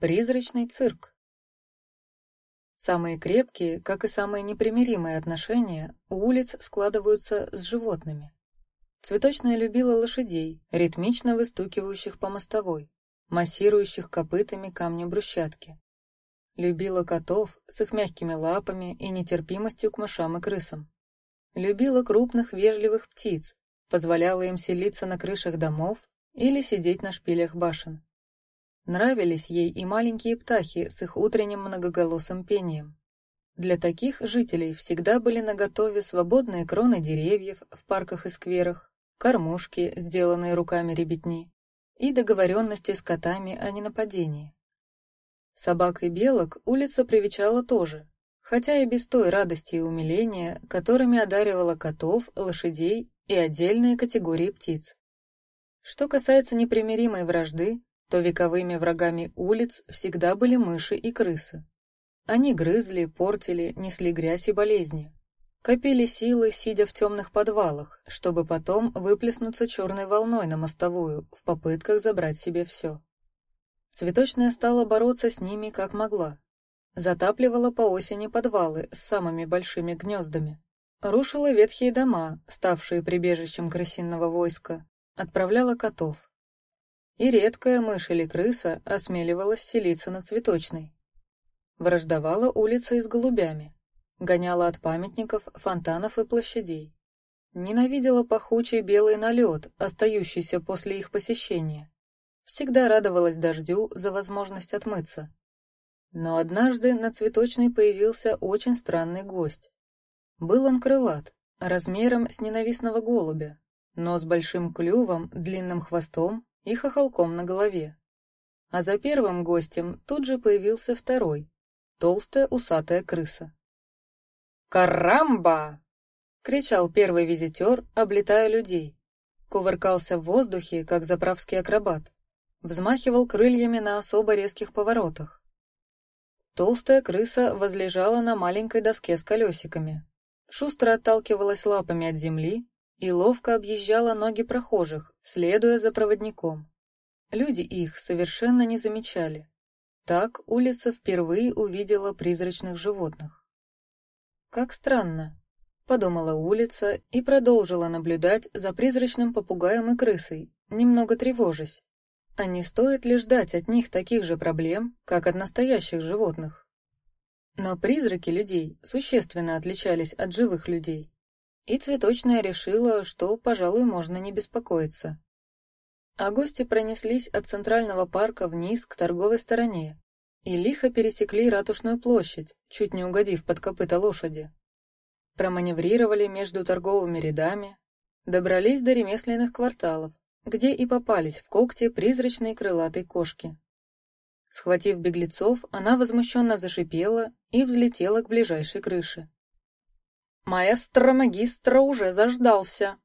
Призрачный цирк. Самые крепкие, как и самые непримиримые отношения у улиц складываются с животными. Цветочная любила лошадей, ритмично выстукивающих по мостовой, массирующих копытами камни брусчатки. Любила котов с их мягкими лапами и нетерпимостью к мышам и крысам. Любила крупных вежливых птиц, позволяла им селиться на крышах домов или сидеть на шпилях башен. Нравились ей и маленькие птахи с их утренним многоголосым пением. Для таких жителей всегда были наготове свободные кроны деревьев в парках и скверах, кормушки, сделанные руками ребятни, и договоренности с котами о ненападении. Собак и белок улица привечала тоже, хотя и без той радости и умиления, которыми одаривала котов, лошадей и отдельные категории птиц. Что касается непримиримой вражды, то вековыми врагами улиц всегда были мыши и крысы. Они грызли, портили, несли грязь и болезни. Копили силы, сидя в темных подвалах, чтобы потом выплеснуться черной волной на мостовую в попытках забрать себе все. Цветочная стала бороться с ними как могла. Затапливала по осени подвалы с самыми большими гнездами. Рушила ветхие дома, ставшие прибежищем крысиного войска, отправляла котов. И редкая мышь или крыса осмеливалась селиться на цветочной. Враждовала улица с голубями, гоняла от памятников, фонтанов и площадей. Ненавидела пахучий белый налет, остающийся после их посещения. Всегда радовалась дождю за возможность отмыться. Но однажды на цветочной появился очень странный гость. Был он крылат, размером с ненавистного голубя, но с большим клювом, длинным хвостом и хохолком на голове. А за первым гостем тут же появился второй, толстая усатая крыса. «Карамба!» — кричал первый визитер, облетая людей. Кувыркался в воздухе, как заправский акробат. Взмахивал крыльями на особо резких поворотах. Толстая крыса возлежала на маленькой доске с колесиками, шустро отталкивалась лапами от земли и ловко объезжала ноги прохожих, следуя за проводником. Люди их совершенно не замечали. Так улица впервые увидела призрачных животных. «Как странно», — подумала улица и продолжила наблюдать за призрачным попугаем и крысой, немного тревожась. А не стоит ли ждать от них таких же проблем, как от настоящих животных? Но призраки людей существенно отличались от живых людей. И цветочная решила, что, пожалуй, можно не беспокоиться. А гости пронеслись от центрального парка вниз к торговой стороне и лихо пересекли ратушную площадь, чуть не угодив под копыта лошади. Проманеврировали между торговыми рядами, добрались до ремесленных кварталов, где и попались в когти призрачной крылатой кошки. Схватив беглецов, она возмущенно зашипела и взлетела к ближайшей крыше. «Маэстро-магистра уже заждался!»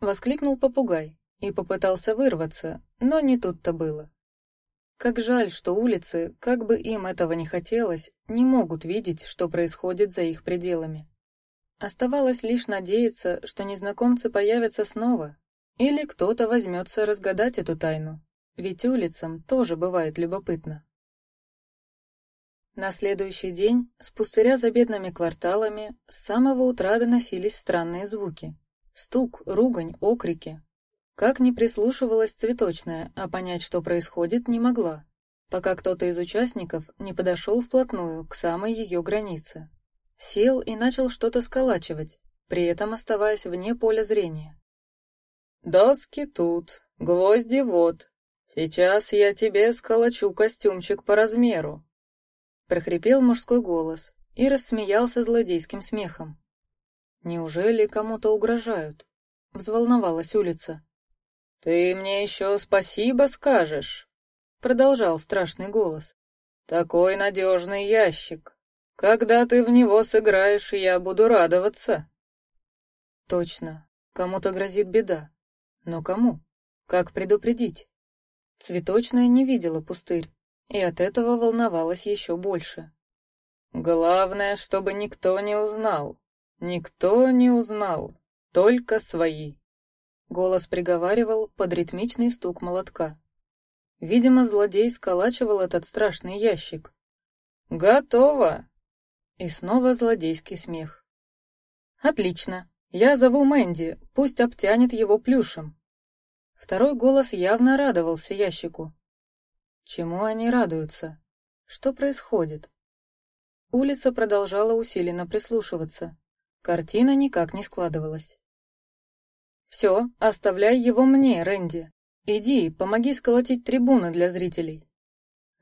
Воскликнул попугай и попытался вырваться, но не тут-то было. Как жаль, что улицы, как бы им этого не хотелось, не могут видеть, что происходит за их пределами. Оставалось лишь надеяться, что незнакомцы появятся снова, или кто-то возьмется разгадать эту тайну. Ведь улицам тоже бывает любопытно. На следующий день с пустыря за бедными кварталами с самого утра доносились странные звуки. Стук, ругань, окрики. Как ни прислушивалась цветочная, а понять, что происходит, не могла, пока кто-то из участников не подошел вплотную к самой ее границе. Сел и начал что-то сколачивать, при этом оставаясь вне поля зрения. «Доски тут, гвозди вот, «Сейчас я тебе сколочу костюмчик по размеру», — прохрипел мужской голос и рассмеялся злодейским смехом. «Неужели кому-то угрожают?» — взволновалась улица. «Ты мне еще спасибо скажешь», — продолжал страшный голос. «Такой надежный ящик. Когда ты в него сыграешь, я буду радоваться». «Точно, кому-то грозит беда. Но кому? Как предупредить?» Цветочная не видела пустырь, и от этого волновалась еще больше. «Главное, чтобы никто не узнал. Никто не узнал. Только свои». Голос приговаривал под ритмичный стук молотка. Видимо, злодей сколачивал этот страшный ящик. «Готово!» И снова злодейский смех. «Отлично. Я зову Мэнди, пусть обтянет его плюшем». Второй голос явно радовался ящику. Чему они радуются? Что происходит? Улица продолжала усиленно прислушиваться. Картина никак не складывалась. «Все, оставляй его мне, Рэнди. Иди, помоги сколотить трибуны для зрителей».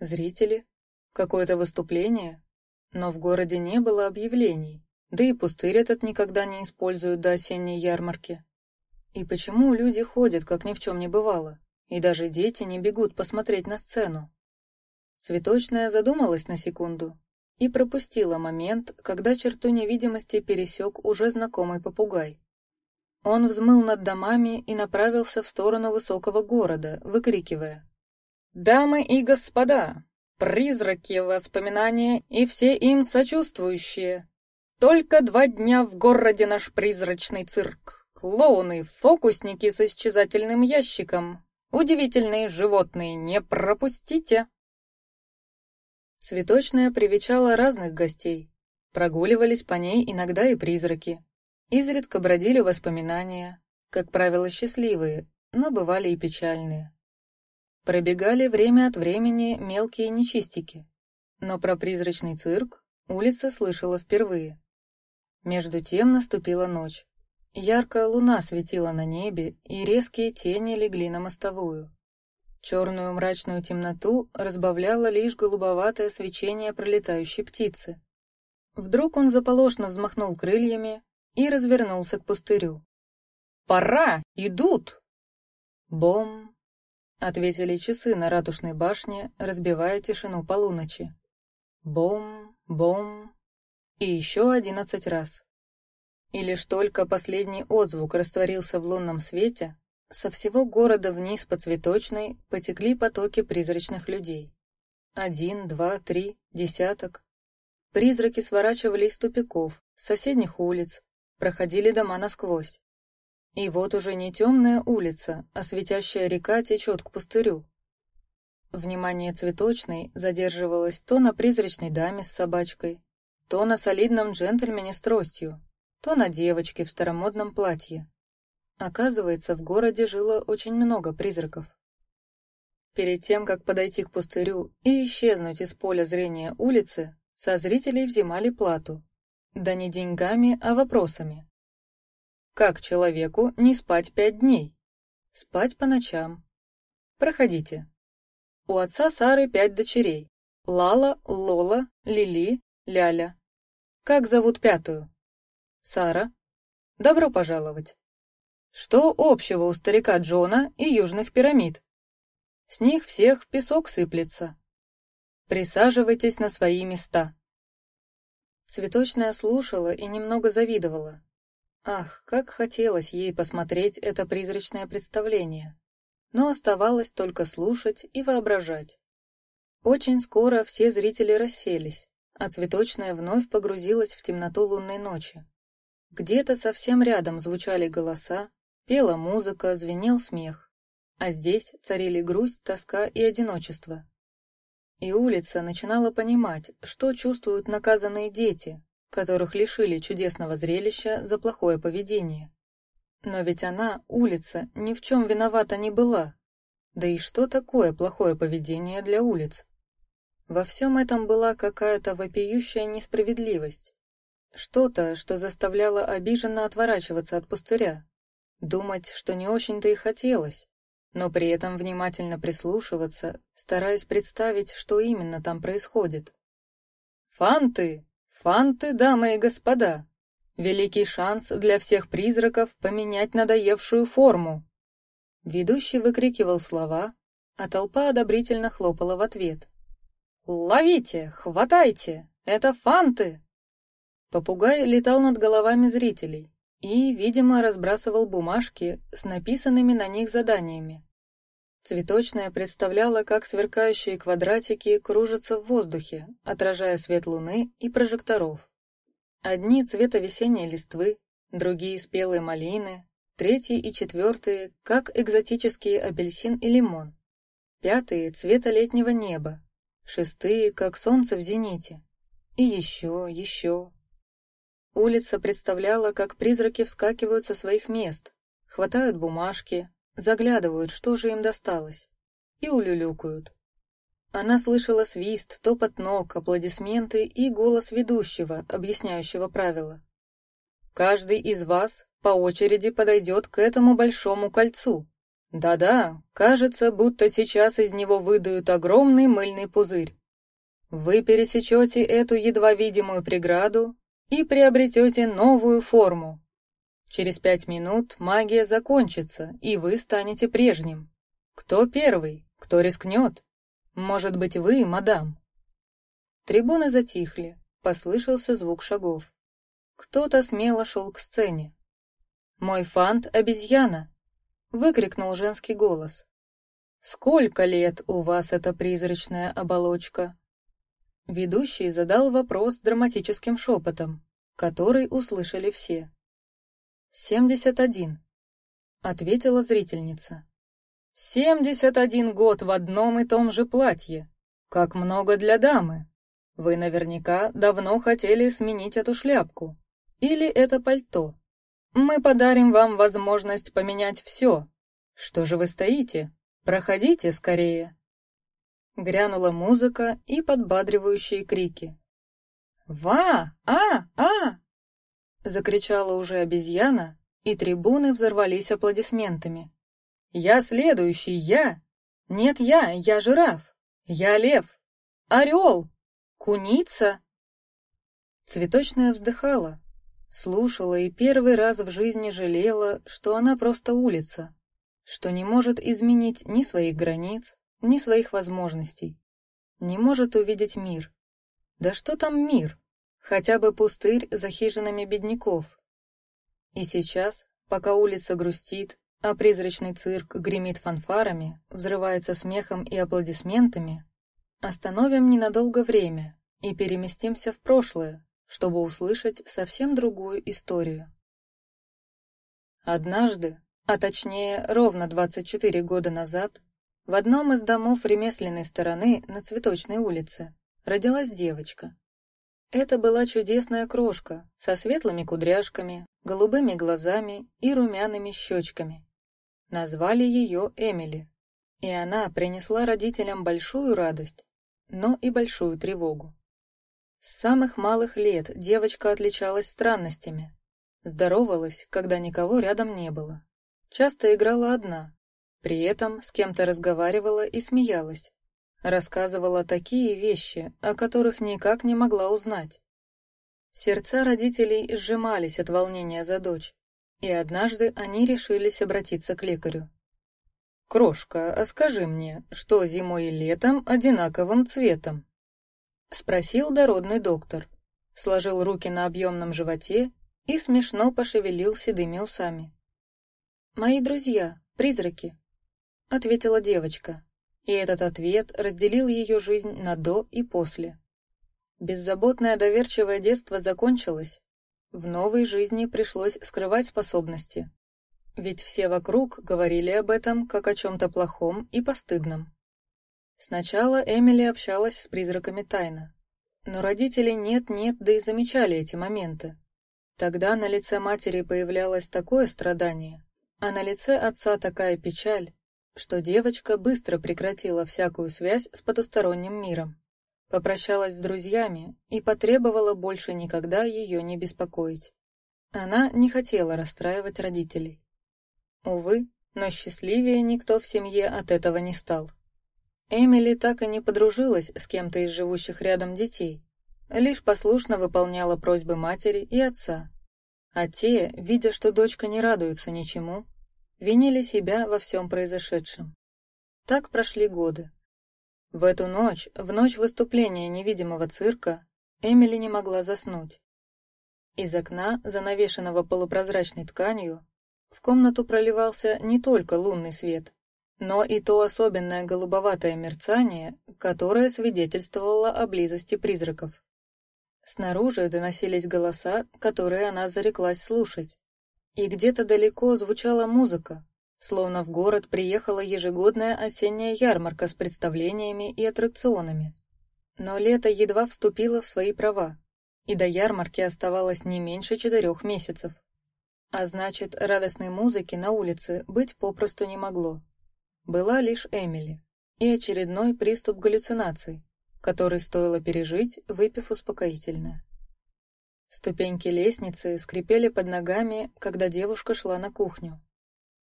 «Зрители? Какое-то выступление?» Но в городе не было объявлений, да и пустырь этот никогда не используют до осенней ярмарки. И почему люди ходят, как ни в чем не бывало, и даже дети не бегут посмотреть на сцену? Цветочная задумалась на секунду и пропустила момент, когда черту невидимости пересек уже знакомый попугай. Он взмыл над домами и направился в сторону высокого города, выкрикивая. «Дамы и господа! Призраки воспоминания и все им сочувствующие! Только два дня в городе наш призрачный цирк! Клоуны, фокусники с исчезательным ящиком! Удивительные животные, не пропустите!» Цветочная привечала разных гостей. Прогуливались по ней иногда и призраки, Изредка бродили воспоминания, как правило, счастливые, но бывали и печальные. Пробегали время от времени мелкие нечистики, но про призрачный цирк улица слышала впервые. Между тем наступила ночь. Яркая луна светила на небе, и резкие тени легли на мостовую. Черную мрачную темноту разбавляло лишь голубоватое свечение пролетающей птицы. Вдруг он заполошно взмахнул крыльями, и развернулся к пустырю. «Пора! Идут!» «Бом!» — ответили часы на ратушной башне, разбивая тишину полуночи. «Бом! Бом!» И еще одиннадцать раз. И лишь только последний отзвук растворился в лунном свете, со всего города вниз по цветочной потекли потоки призрачных людей. Один, два, три, десяток. Призраки сворачивали из тупиков, соседних улиц, проходили дома насквозь. И вот уже не темная улица, а светящая река течет к пустырю. Внимание цветочной задерживалось то на призрачной даме с собачкой, то на солидном джентльмене с тростью, то на девочке в старомодном платье. Оказывается, в городе жило очень много призраков. Перед тем, как подойти к пустырю и исчезнуть из поля зрения улицы, со зрителей взимали плату, да не деньгами, а вопросами. Как человеку не спать пять дней? Спать по ночам. Проходите. У отца Сары пять дочерей. Лала, Лола, Лили, Ляля. Как зовут пятую? Сара. Добро пожаловать. Что общего у старика Джона и южных пирамид? С них всех песок сыплется. Присаживайтесь на свои места. Цветочная слушала и немного завидовала. Ах, как хотелось ей посмотреть это призрачное представление. Но оставалось только слушать и воображать. Очень скоро все зрители расселись, а цветочная вновь погрузилась в темноту лунной ночи. Где-то совсем рядом звучали голоса, пела музыка, звенел смех. А здесь царили грусть, тоска и одиночество. И улица начинала понимать, что чувствуют наказанные дети, которых лишили чудесного зрелища за плохое поведение. Но ведь она, улица, ни в чем виновата не была. Да и что такое плохое поведение для улиц? Во всем этом была какая-то вопиющая несправедливость. Что-то, что заставляло обиженно отворачиваться от пустыря. Думать, что не очень-то и хотелось но при этом внимательно прислушиваться, стараясь представить, что именно там происходит. «Фанты! Фанты, дамы и господа! Великий шанс для всех призраков поменять надоевшую форму!» Ведущий выкрикивал слова, а толпа одобрительно хлопала в ответ. «Ловите! Хватайте! Это фанты!» Попугай летал над головами зрителей и, видимо, разбрасывал бумажки с написанными на них заданиями. Цветочная представляла, как сверкающие квадратики кружатся в воздухе, отражая свет луны и прожекторов. Одни цвета весенней листвы, другие спелые малины, третьи и четвертые, как экзотические апельсин и лимон. пятые — цвета летнего неба, шестые — как солнце в зените. И еще, еще. Улица представляла, как призраки вскакивают со своих мест, хватают бумажки, заглядывают, что же им досталось, и улюлюкают. Она слышала свист, топот ног, аплодисменты и голос ведущего, объясняющего правила. Каждый из вас по очереди подойдет к этому большому кольцу. Да-да, кажется, будто сейчас из него выдают огромный мыльный пузырь. Вы пересечете эту едва видимую преграду и приобретете новую форму. Через пять минут магия закончится, и вы станете прежним. Кто первый? Кто рискнет? Может быть, вы, мадам?» Трибуны затихли, послышался звук шагов. Кто-то смело шел к сцене. «Мой фант — обезьяна!» — выкрикнул женский голос. «Сколько лет у вас эта призрачная оболочка?» Ведущий задал вопрос драматическим шепотом, который услышали все. «Семьдесят один», — ответила зрительница. «Семьдесят один год в одном и том же платье. Как много для дамы. Вы наверняка давно хотели сменить эту шляпку. Или это пальто. Мы подарим вам возможность поменять все. Что же вы стоите? Проходите скорее!» Грянула музыка и подбадривающие крики. «Ва! А! А!» Закричала уже обезьяна, и трибуны взорвались аплодисментами. «Я следующий, я! Нет, я, я жираф! Я лев! Орел! Куница!» Цветочная вздыхала, слушала и первый раз в жизни жалела, что она просто улица, что не может изменить ни своих границ, ни своих возможностей, не может увидеть мир. Да что там мир? Хотя бы пустырь за хижинами бедняков. И сейчас, пока улица грустит, а призрачный цирк гремит фанфарами, взрывается смехом и аплодисментами, остановим ненадолго время и переместимся в прошлое, чтобы услышать совсем другую историю. Однажды, а точнее ровно 24 года назад, в одном из домов ремесленной стороны на Цветочной улице родилась девочка. Это была чудесная крошка со светлыми кудряшками, голубыми глазами и румяными щечками. Назвали ее Эмили, и она принесла родителям большую радость, но и большую тревогу. С самых малых лет девочка отличалась странностями. Здоровалась, когда никого рядом не было. Часто играла одна, при этом с кем-то разговаривала и смеялась, рассказывала такие вещи, о которых никак не могла узнать. Сердца родителей сжимались от волнения за дочь, и однажды они решились обратиться к лекарю. «Крошка, а скажи мне, что зимой и летом одинаковым цветом?» Спросил дородный доктор, сложил руки на объемном животе и смешно пошевелил седыми усами. «Мои друзья, призраки», — ответила девочка, и этот ответ разделил ее жизнь на «до» и «после». Беззаботное доверчивое детство закончилось. В новой жизни пришлось скрывать способности. Ведь все вокруг говорили об этом как о чем-то плохом и постыдном. Сначала Эмили общалась с призраками тайно. Но родители нет-нет, да и замечали эти моменты. Тогда на лице матери появлялось такое страдание, а на лице отца такая печаль, что девочка быстро прекратила всякую связь с потусторонним миром, попрощалась с друзьями и потребовала больше никогда ее не беспокоить. Она не хотела расстраивать родителей. Увы, но счастливее никто в семье от этого не стал. Эмили так и не подружилась с кем-то из живущих рядом детей, лишь послушно выполняла просьбы матери и отца. А те, видя, что дочка не радуется ничему, винили себя во всем произошедшем. Так прошли годы. В эту ночь, в ночь выступления невидимого цирка, Эмили не могла заснуть. Из окна, занавешенного полупрозрачной тканью, в комнату проливался не только лунный свет, но и то особенное голубоватое мерцание, которое свидетельствовало о близости призраков. Снаружи доносились голоса, которые она зареклась слушать. И где-то далеко звучала музыка, словно в город приехала ежегодная осенняя ярмарка с представлениями и аттракционами. Но лето едва вступило в свои права, и до ярмарки оставалось не меньше четырех месяцев. А значит, радостной музыки на улице быть попросту не могло. Была лишь Эмили и очередной приступ галлюцинаций, который стоило пережить, выпив успокоительное. Ступеньки лестницы скрипели под ногами, когда девушка шла на кухню.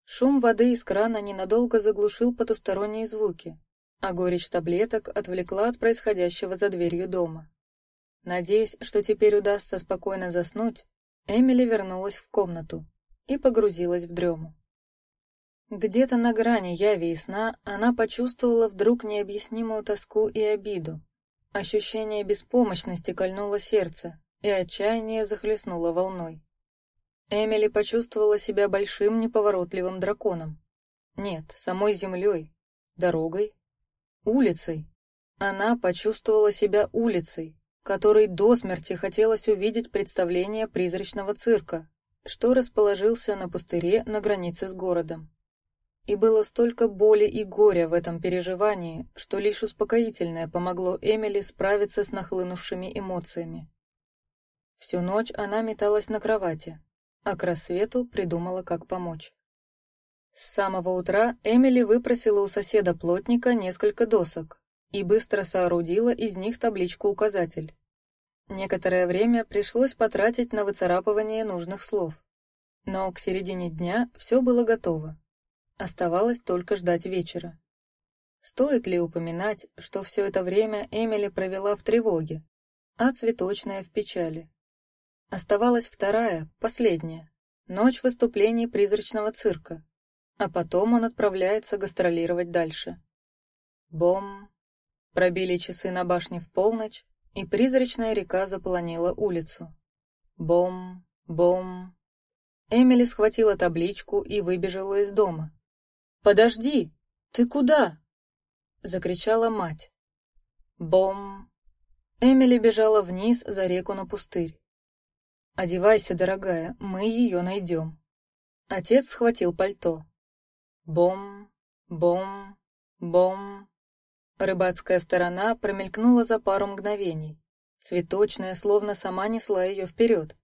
Шум воды из крана ненадолго заглушил потусторонние звуки, а горечь таблеток отвлекла от происходящего за дверью дома. Надеясь, что теперь удастся спокойно заснуть, Эмили вернулась в комнату и погрузилась в дрему. Где-то на грани яви и сна она почувствовала вдруг необъяснимую тоску и обиду. Ощущение беспомощности кольнуло сердце, и отчаяние захлестнуло волной. Эмили почувствовала себя большим неповоротливым драконом. Нет, самой землей, дорогой, улицей. Она почувствовала себя улицей, которой до смерти хотелось увидеть представление призрачного цирка, что расположился на пустыре на границе с городом. И было столько боли и горя в этом переживании, что лишь успокоительное помогло Эмили справиться с нахлынувшими эмоциями. Всю ночь она металась на кровати, а к рассвету придумала, как помочь. С самого утра Эмили выпросила у соседа-плотника несколько досок и быстро соорудила из них табличку-указатель. Некоторое время пришлось потратить на выцарапывание нужных слов. Но к середине дня все было готово. Оставалось только ждать вечера. Стоит ли упоминать, что все это время Эмили провела в тревоге, а цветочная в печали? Оставалась вторая, последняя, ночь выступлений призрачного цирка, а потом он отправляется гастролировать дальше. Бом! Пробили часы на башне в полночь, и призрачная река заполонила улицу. Бом! Бом! Эмили схватила табличку и выбежала из дома. «Подожди! Ты куда?» — закричала мать. Бом! Эмили бежала вниз за реку на пустырь. «Одевайся, дорогая, мы ее найдем». Отец схватил пальто. Бом, бом, бом. Рыбацкая сторона промелькнула за пару мгновений. Цветочная словно сама несла ее вперед.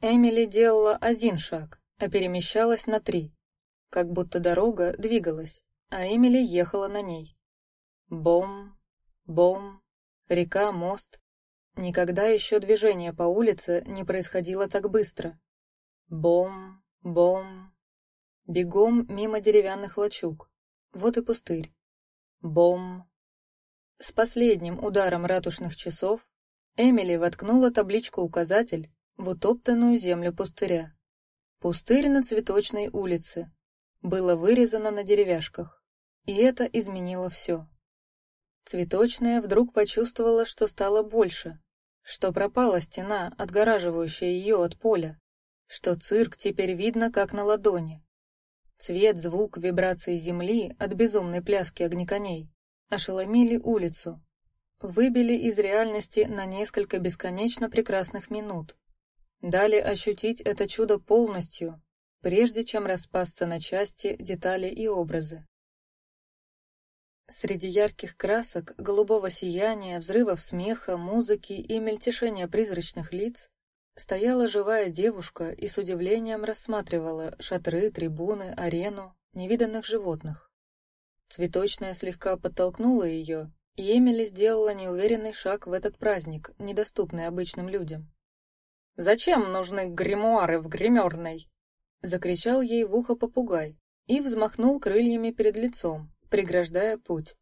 Эмили делала один шаг, а перемещалась на три. Как будто дорога двигалась, а Эмили ехала на ней. Бом, бом, река, мост, Никогда еще движение по улице не происходило так быстро. Бом, бом. Бегом мимо деревянных лачуг. Вот и пустырь. Бом. С последним ударом ратушных часов Эмили воткнула табличку-указатель в утоптанную землю пустыря. Пустырь на цветочной улице. Было вырезано на деревяшках. И это изменило все. Цветочная вдруг почувствовала, что стало больше, что пропала стена, отгораживающая ее от поля, что цирк теперь видно как на ладони. Цвет, звук, вибрации земли от безумной пляски огнеконей ошеломили улицу, выбили из реальности на несколько бесконечно прекрасных минут, дали ощутить это чудо полностью, прежде чем распасться на части, детали и образы. Среди ярких красок, голубого сияния, взрывов смеха, музыки и мельтешения призрачных лиц стояла живая девушка и с удивлением рассматривала шатры, трибуны, арену невиданных животных. Цветочная слегка подтолкнула ее, и Эмили сделала неуверенный шаг в этот праздник, недоступный обычным людям. «Зачем нужны гримуары в гримерной?» — закричал ей в ухо попугай и взмахнул крыльями перед лицом, преграждая путь.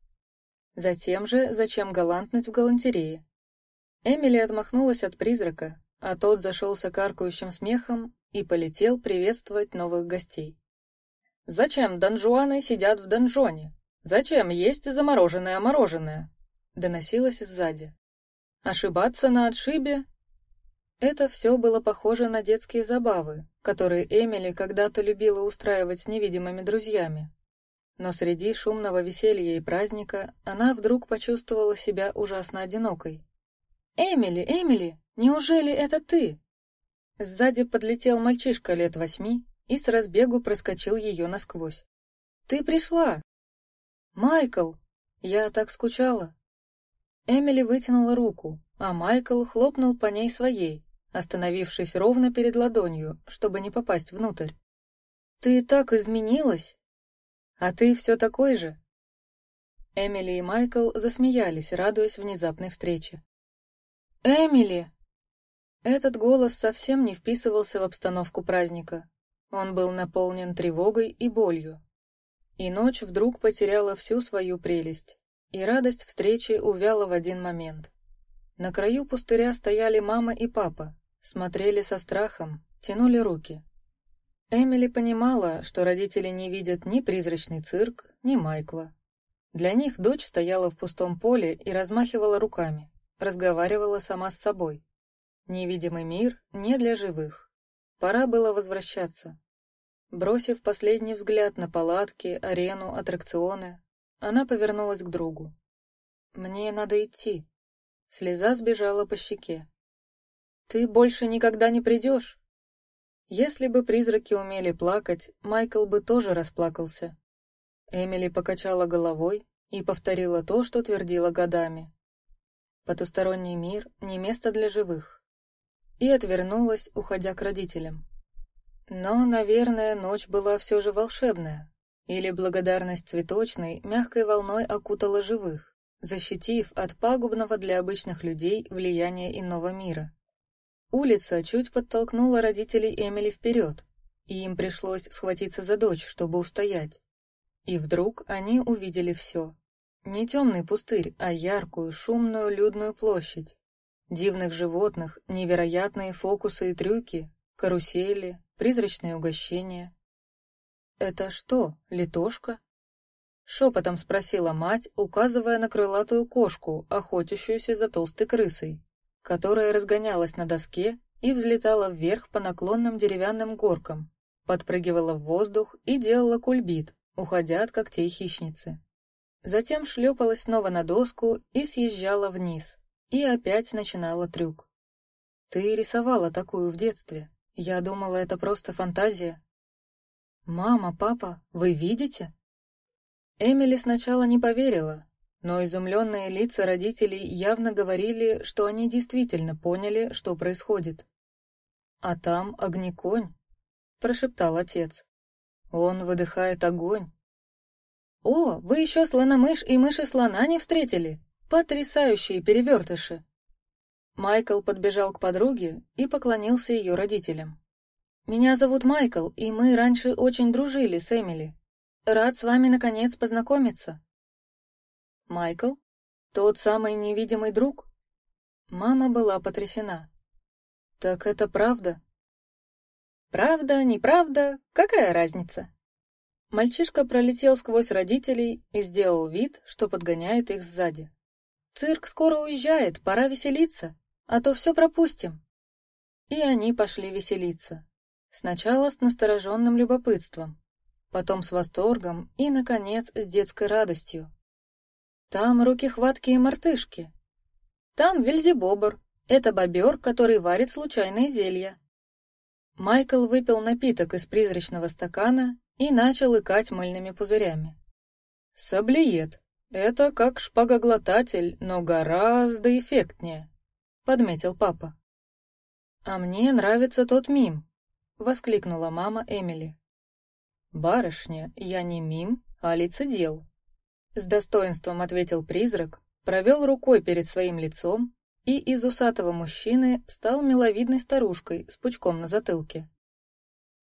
Затем же, зачем галантность в галантерее? Эмили отмахнулась от призрака, а тот зашелся каркающим смехом и полетел приветствовать новых гостей. «Зачем донжуаны сидят в донжоне? Зачем есть замороженное мороженое?» доносилось сзади. «Ошибаться на отшибе?» Это все было похоже на детские забавы, которые Эмили когда-то любила устраивать с невидимыми друзьями, но среди шумного веселья и праздника она вдруг почувствовала себя ужасно одинокой. «Эмили, Эмили, неужели это ты?» Сзади подлетел мальчишка лет восьми и с разбегу проскочил ее насквозь. Ты пришла! Майкл! Я так скучала!» Эмили вытянула руку, а Майкл хлопнул по ней своей, остановившись ровно перед ладонью, чтобы не попасть внутрь. «Ты так изменилась! А ты все такой же!» Эмили и Майкл засмеялись, радуясь внезапной встрече. «Эмили!» Этот голос совсем не вписывался в обстановку праздника. Он был наполнен тревогой и болью. И ночь вдруг потеряла всю свою прелесть, и радость встречи увяла в один момент. На краю пустыря стояли мама и папа, смотрели со страхом, тянули руки. Эмили понимала, что родители не видят ни призрачный цирк, ни Майкла. Для них дочь стояла в пустом поле и размахивала руками, разговаривала сама с собой. Невидимый мир не для живых. Пора было возвращаться. Бросив последний взгляд на палатки, арену, аттракционы, она повернулась к другу. «Мне надо идти». Слеза сбежала по щеке. «Ты больше никогда не придешь?» Если бы призраки умели плакать, Майкл бы тоже расплакался. Эмили покачала головой и повторила то, что твердила годами. Потусторонний мир — не место для живых. И отвернулась, уходя к родителям. Но, наверное, ночь была все же волшебная. Или благодарность цветочной мягкой волной окутала живых, защитив от пагубного для обычных людей влияния иного мира. Улица чуть подтолкнула родителей Эмили вперед, и им пришлось схватиться за дочь, чтобы устоять. И вдруг они увидели все. Не темный пустырь, а яркую, шумную, людную площадь. Дивных животных, невероятные фокусы и трюки, карусели, призрачные угощения. «Это что, литошка?» Шепотом спросила мать, указывая на крылатую кошку, охотящуюся за толстой крысой, которая разгонялась на доске и взлетала вверх по наклонным деревянным горкам, подпрыгивала в воздух и делала кульбит, уходя от когтей хищницы. Затем шлепалась снова на доску и съезжала вниз, и опять начинала трюк. «Ты рисовала такую в детстве. Я думала, это просто фантазия». «Мама, папа, вы видите?» Эмили сначала не поверила, но изумленные лица родителей явно говорили, что они действительно поняли, что происходит. «А там огнеконь», — прошептал отец. Он выдыхает огонь. «О, вы еще слономыш и мыши-слона не встретили? Потрясающие перевертыши!» Майкл подбежал к подруге и поклонился ее родителям. «Меня зовут Майкл, и мы раньше очень дружили с Эмили. Рад с вами, наконец, познакомиться». «Майкл? Тот самый невидимый друг?» Мама была потрясена. «Так это правда?» Правда, неправда, какая разница? Мальчишка пролетел сквозь родителей и сделал вид, что подгоняет их сзади. Цирк скоро уезжает, пора веселиться, а то все пропустим. И они пошли веселиться. Сначала с настороженным любопытством, потом с восторгом и, наконец, с детской радостью. Там руки хваткие мартышки. Там Вельзебобр, это бобер, который варит случайные зелья. Майкл выпил напиток из призрачного стакана и начал икать мыльными пузырями. «Саблиет. Это как шпагоглотатель, но гораздо эффектнее», — подметил папа. «А мне нравится тот мим», — воскликнула мама Эмили. «Барышня, я не мим, а лицедел», — с достоинством ответил призрак, провел рукой перед своим лицом и из усатого мужчины стал миловидной старушкой с пучком на затылке.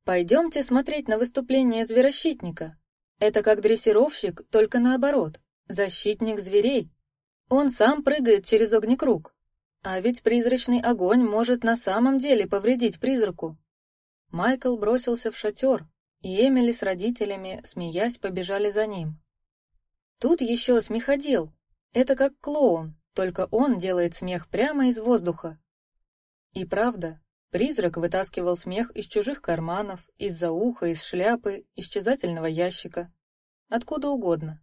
«Пойдемте смотреть на выступление зверощитника. Это как дрессировщик, только наоборот. Защитник зверей. Он сам прыгает через огнекруг. А ведь призрачный огонь может на самом деле повредить призраку». Майкл бросился в шатер, и Эмили с родителями, смеясь, побежали за ним. Тут еще смеходел. Это как клоун, только он делает смех прямо из воздуха. И правда, призрак вытаскивал смех из чужих карманов, из-за уха, из шляпы, исчезательного ящика. Откуда угодно.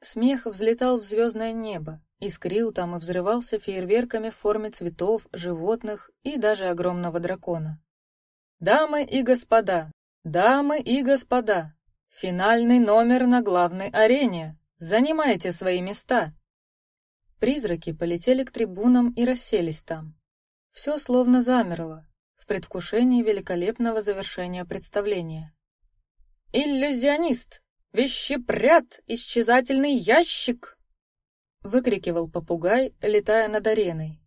Смех взлетал в звездное небо, искрил там и взрывался фейерверками в форме цветов, животных и даже огромного дракона. «Дамы и господа! Дамы и господа! Финальный номер на главной арене. Занимайте свои места!» Призраки полетели к трибунам и расселись там. Все словно замерло, в предвкушении великолепного завершения представления. «Иллюзионист! Вещепряд! Исчезательный ящик!» выкрикивал попугай, летая над ареной.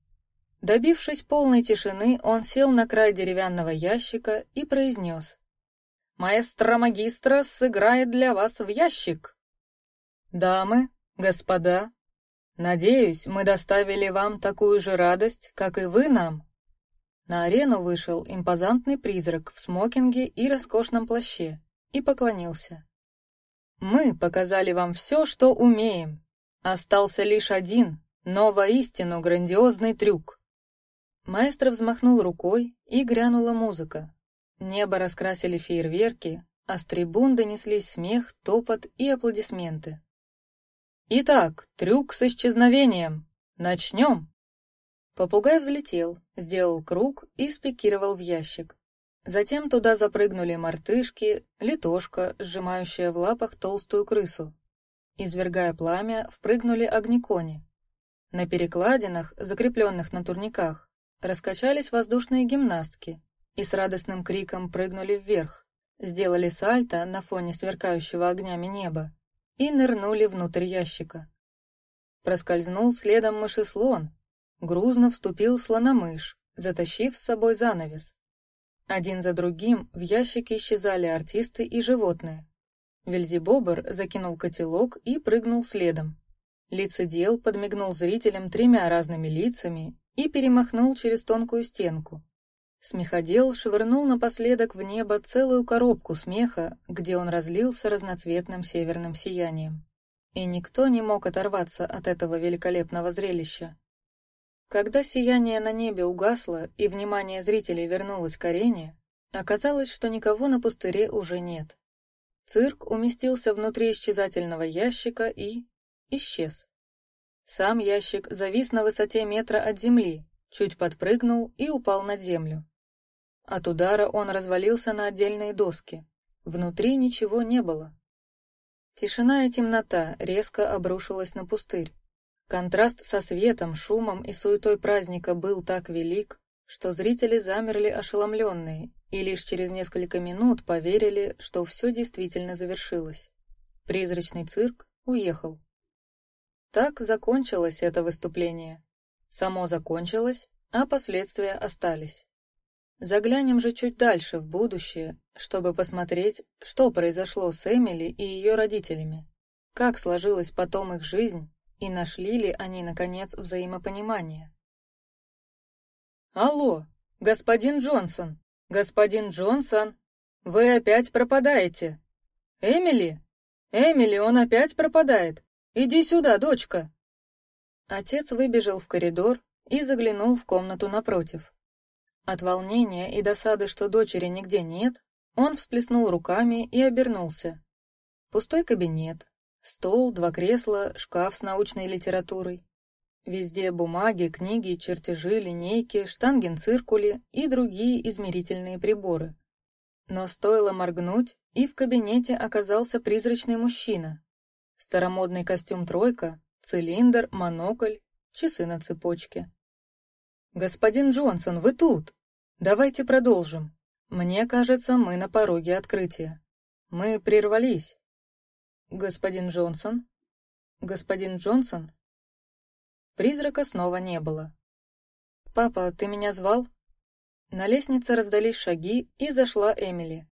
Добившись полной тишины, он сел на край деревянного ящика и произнес. «Маэстро-магистра сыграет для вас в ящик!» «Дамы, господа, надеюсь, мы доставили вам такую же радость, как и вы нам!» На арену вышел импозантный призрак в смокинге и роскошном плаще и поклонился. «Мы показали вам все, что умеем. Остался лишь один, но воистину грандиозный трюк». Маэстро взмахнул рукой, и грянула музыка. Небо раскрасили фейерверки, а с трибун донеслись смех, топот и аплодисменты. «Итак, трюк с исчезновением. Начнем!» Попугай взлетел, сделал круг и спикировал в ящик. Затем туда запрыгнули мартышки, литошка, сжимающая в лапах толстую крысу. Извергая пламя, впрыгнули огнекони. На перекладинах, закрепленных на турниках, раскачались воздушные гимнастки и с радостным криком прыгнули вверх, сделали сальто на фоне сверкающего огнями неба и нырнули внутрь ящика. Проскользнул следом мышеслон, грузно вступил слономыш, затащив с собой занавес. Один за другим в ящике исчезали артисты и животные. Вельзебобр закинул котелок и прыгнул следом. Лицедел подмигнул зрителям тремя разными лицами и перемахнул через тонкую стенку. Смеходел швырнул напоследок в небо целую коробку смеха, где он разлился разноцветным северным сиянием. И никто не мог оторваться от этого великолепного зрелища. Когда сияние на небе угасло и внимание зрителей вернулось к арене, оказалось, что никого на пустыре уже нет. Цирк уместился внутри исчезательного ящика и исчез. Сам ящик завис на высоте метра от земли, чуть подпрыгнул и упал на землю. От удара он развалился на отдельные доски. Внутри ничего не было. Тишина и темнота резко обрушилась на пустырь. Контраст со светом, шумом и суетой праздника был так велик, что зрители замерли ошеломленные и лишь через несколько минут поверили, что все действительно завершилось. Призрачный цирк уехал. Так закончилось это выступление. Само закончилось, а последствия остались. Заглянем же чуть дальше в будущее, чтобы посмотреть, что произошло с Эмили и ее родителями, как сложилась потом их жизнь и нашли ли они, наконец, взаимопонимание? «Алло, господин Джонсон! Господин Джонсон! Вы опять пропадаете! Эмили! Эмили, он опять пропадает! Иди сюда, дочка!» Отец выбежал в коридор и заглянул в комнату напротив. От волнения и досады, что дочери нигде нет, он всплеснул руками и обернулся. Пустой кабинет, Стол, два кресла, шкаф с научной литературой. Везде бумаги, книги, чертежи, линейки, штангенциркули и другие измерительные приборы. Но стоило моргнуть, и в кабинете оказался призрачный мужчина. Старомодный костюм «тройка», цилиндр, монокль, часы на цепочке. «Господин Джонсон, вы тут! Давайте продолжим. Мне кажется, мы на пороге открытия. Мы прервались. «Господин Джонсон? Господин Джонсон?» Призрака снова не было. «Папа, ты меня звал?» На лестнице раздались шаги, и зашла Эмили.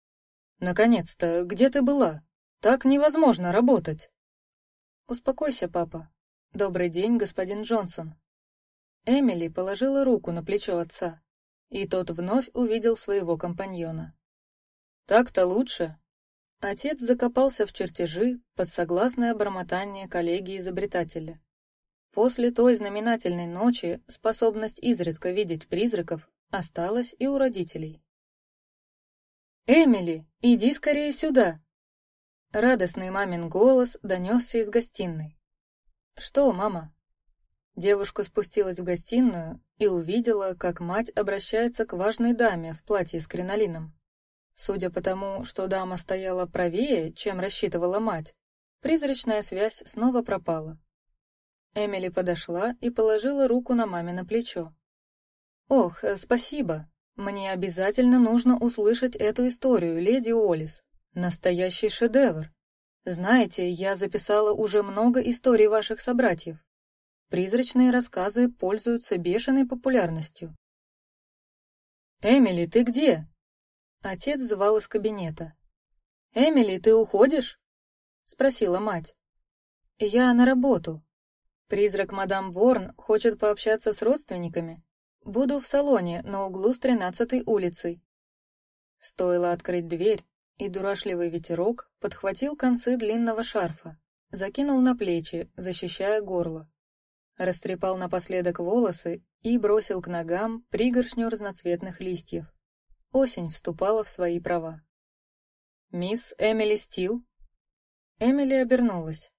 «Наконец-то, где ты была? Так невозможно работать!» «Успокойся, папа. Добрый день, господин Джонсон». Эмили положила руку на плечо отца, и тот вновь увидел своего компаньона. «Так-то лучше», Отец закопался в чертежи под согласное бормотание коллеги-изобретателя. После той знаменательной ночи способность изредка видеть призраков осталась и у родителей. «Эмили, иди скорее сюда!» Радостный мамин голос донесся из гостиной. «Что, мама?» Девушка спустилась в гостиную и увидела, как мать обращается к важной даме в платье с кринолином. Судя по тому, что дама стояла правее, чем рассчитывала мать, призрачная связь снова пропала. Эмили подошла и положила руку на мамино плечо. «Ох, э, спасибо. Мне обязательно нужно услышать эту историю, леди Олис. Настоящий шедевр. Знаете, я записала уже много историй ваших собратьев. Призрачные рассказы пользуются бешеной популярностью. «Эмили, ты где?» Отец звал из кабинета. «Эмили, ты уходишь?» — спросила мать. «Я на работу. Призрак мадам Ворн хочет пообщаться с родственниками. Буду в салоне на углу с тринадцатой улицей». Стоило открыть дверь, и дурашливый ветерок подхватил концы длинного шарфа, закинул на плечи, защищая горло. Растрепал напоследок волосы и бросил к ногам пригоршню разноцветных листьев. Осень вступала в свои права. «Мисс Эмили Стил?» Эмили обернулась.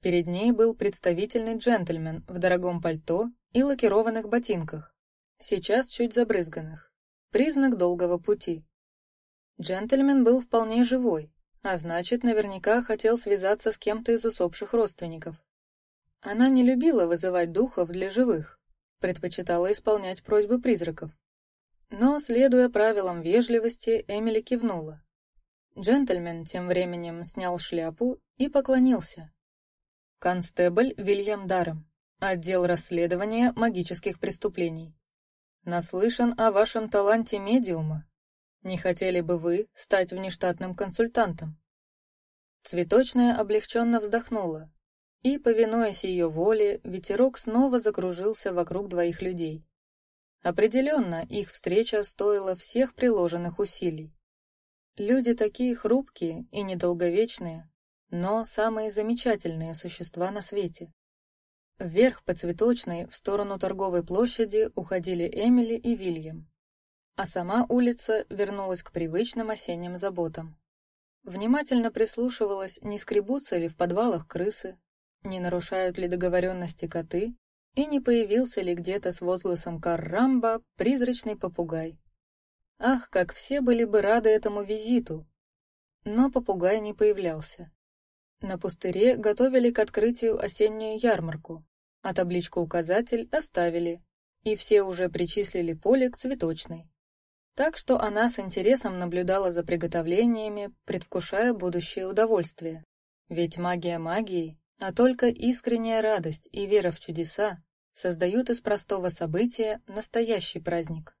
Перед ней был представительный джентльмен в дорогом пальто и лакированных ботинках, сейчас чуть забрызганных. Признак долгого пути. Джентльмен был вполне живой, а значит, наверняка хотел связаться с кем-то из усопших родственников. Она не любила вызывать духов для живых, предпочитала исполнять просьбы призраков. Но, следуя правилам вежливости, Эмили кивнула. Джентльмен тем временем снял шляпу и поклонился. Констебль Вильям Даром, отдел расследования магических преступлений. Наслышан о вашем таланте медиума не хотели бы вы стать внештатным консультантом? Цветочная облегченно вздохнула, и, повинуясь ее воле, ветерок снова закружился вокруг двоих людей. Определенно, их встреча стоила всех приложенных усилий. Люди такие хрупкие и недолговечные, но самые замечательные существа на свете. Вверх по цветочной, в сторону торговой площади, уходили Эмили и Вильям а сама улица вернулась к привычным осенним заботам. Внимательно прислушивалась, не скребутся ли в подвалах крысы, не нарушают ли договоренности коты, и не появился ли где-то с возгласом «Каррамба» призрачный попугай. Ах, как все были бы рады этому визиту! Но попугай не появлялся. На пустыре готовили к открытию осеннюю ярмарку, а табличку-указатель оставили, и все уже причислили поле к цветочной. Так что она с интересом наблюдала за приготовлениями, предвкушая будущее удовольствие. Ведь магия магии, а только искренняя радость и вера в чудеса создают из простого события настоящий праздник.